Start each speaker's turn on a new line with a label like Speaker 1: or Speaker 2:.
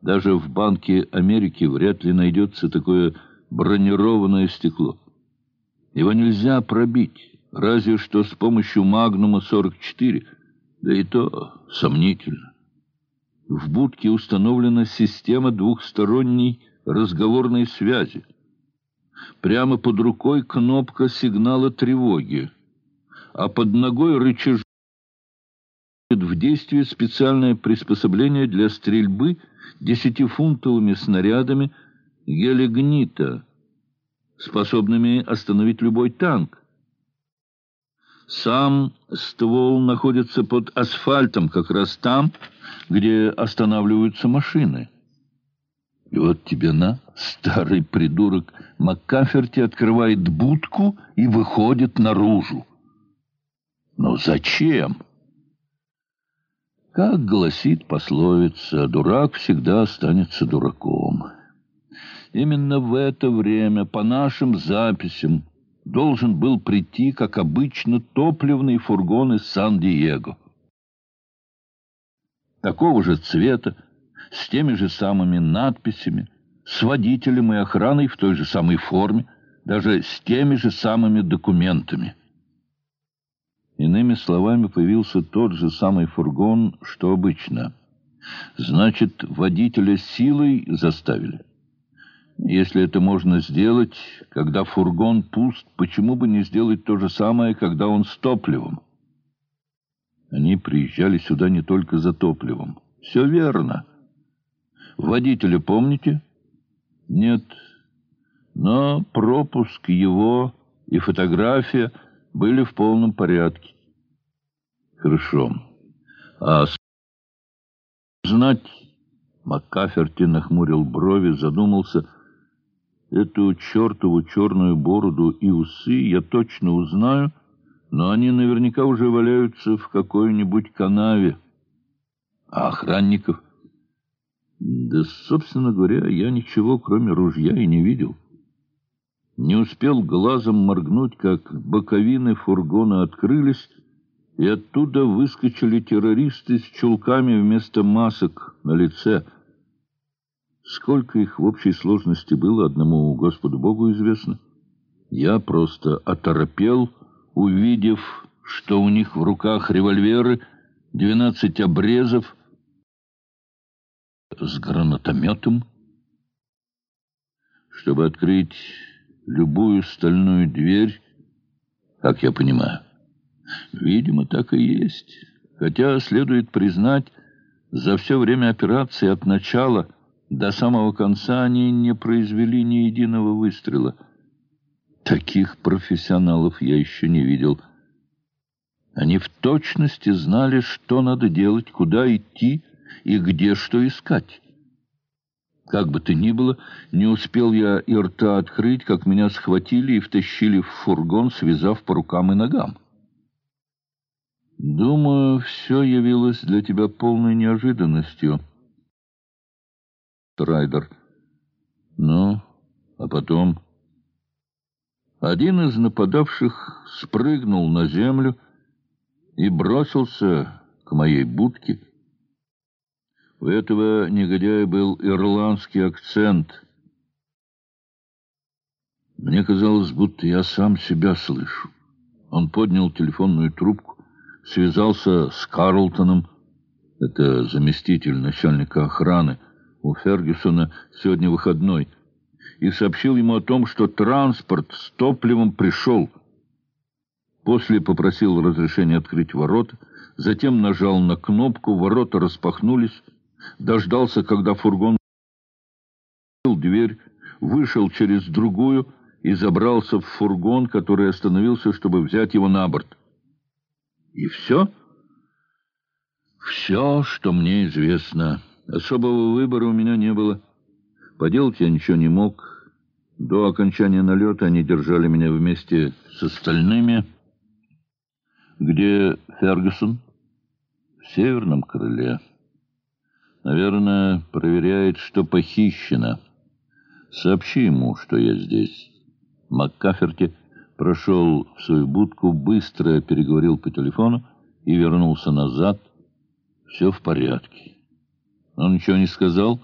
Speaker 1: Даже в Банке Америки вряд ли найдется такое бронированное стекло. Его нельзя пробить, разве что с помощью «Магнума-44», да и то сомнительно. В будке установлена система двухсторонней разговорной связи. Прямо под рукой кнопка сигнала тревоги, а под ногой рычаж в действие специальное приспособление для стрельбы десятифунтовыми снарядами гелигнита, способными остановить любой танк. Сам ствол находится под асфальтом, как раз там, где останавливаются машины. И вот тебе на, старый придурок Маккаферти открывает будку и выходит наружу. Но зачем? Как гласит пословица, дурак всегда останется дураком. Именно в это время, по нашим записям, должен был прийти, как обычно, топливный фургон из Сан-Диего. Такого же цвета, с теми же самыми надписями, с водителем и охраной в той же самой форме, даже с теми же самыми документами. Иными словами, появился тот же самый фургон, что обычно. Значит, водителя силой заставили. Если это можно сделать, когда фургон пуст, почему бы не сделать то же самое, когда он с топливом? Они приезжали сюда не только за топливом. Все верно. Водителя помните? Нет. Но пропуск его и фотография были в полном порядке. Хорошо. А знать... Маккаферти нахмурил брови, задумался. Эту чертову черную бороду и усы я точно узнаю, но они наверняка уже валяются в какой-нибудь канаве. А охранников? Да, собственно говоря, я ничего, кроме ружья, и не видел. Не успел глазом моргнуть, как боковины фургона открылись, и оттуда выскочили террористы с чулками вместо масок на лице. Сколько их в общей сложности было, одному Господу Богу известно. Я просто оторопел, увидев, что у них в руках револьверы, двенадцать обрезов с гранатометом. Чтобы открыть любую стальную дверь, как я понимаю. Видимо, так и есть. Хотя, следует признать, за все время операции от начала до самого конца они не произвели ни единого выстрела. Таких профессионалов я еще не видел. Они в точности знали, что надо делать, куда идти и где что искать. Как бы то ни было, не успел я и рта открыть, как меня схватили и втащили в фургон, связав по рукам и ногам. Думаю, все явилось для тебя полной неожиданностью, Райдер. Ну, а потом... Один из нападавших спрыгнул на землю и бросился к моей будке. У этого негодяя был ирландский акцент. Мне казалось, будто я сам себя слышу. Он поднял телефонную трубку, связался с Карлтоном, это заместитель начальника охраны, у Фергюсона сегодня выходной, и сообщил ему о том, что транспорт с топливом пришел. После попросил разрешения открыть ворота, затем нажал на кнопку, ворота распахнулись, дождался, когда фургон дверь, вышел через другую и забрался в фургон, который остановился, чтобы взять его на борт. И все? Все, что мне известно. Особого выбора у меня не было. Поделать я ничего не мог. До окончания налета они держали меня вместе с остальными. Где Фергюсон? В северном крыле. Наверное, проверяет, что похищено. Сообщи ему, что я здесь. Маккаферти прошел в свою будку, быстро переговорил по телефону и вернулся назад. Все в порядке. Он ничего не сказал?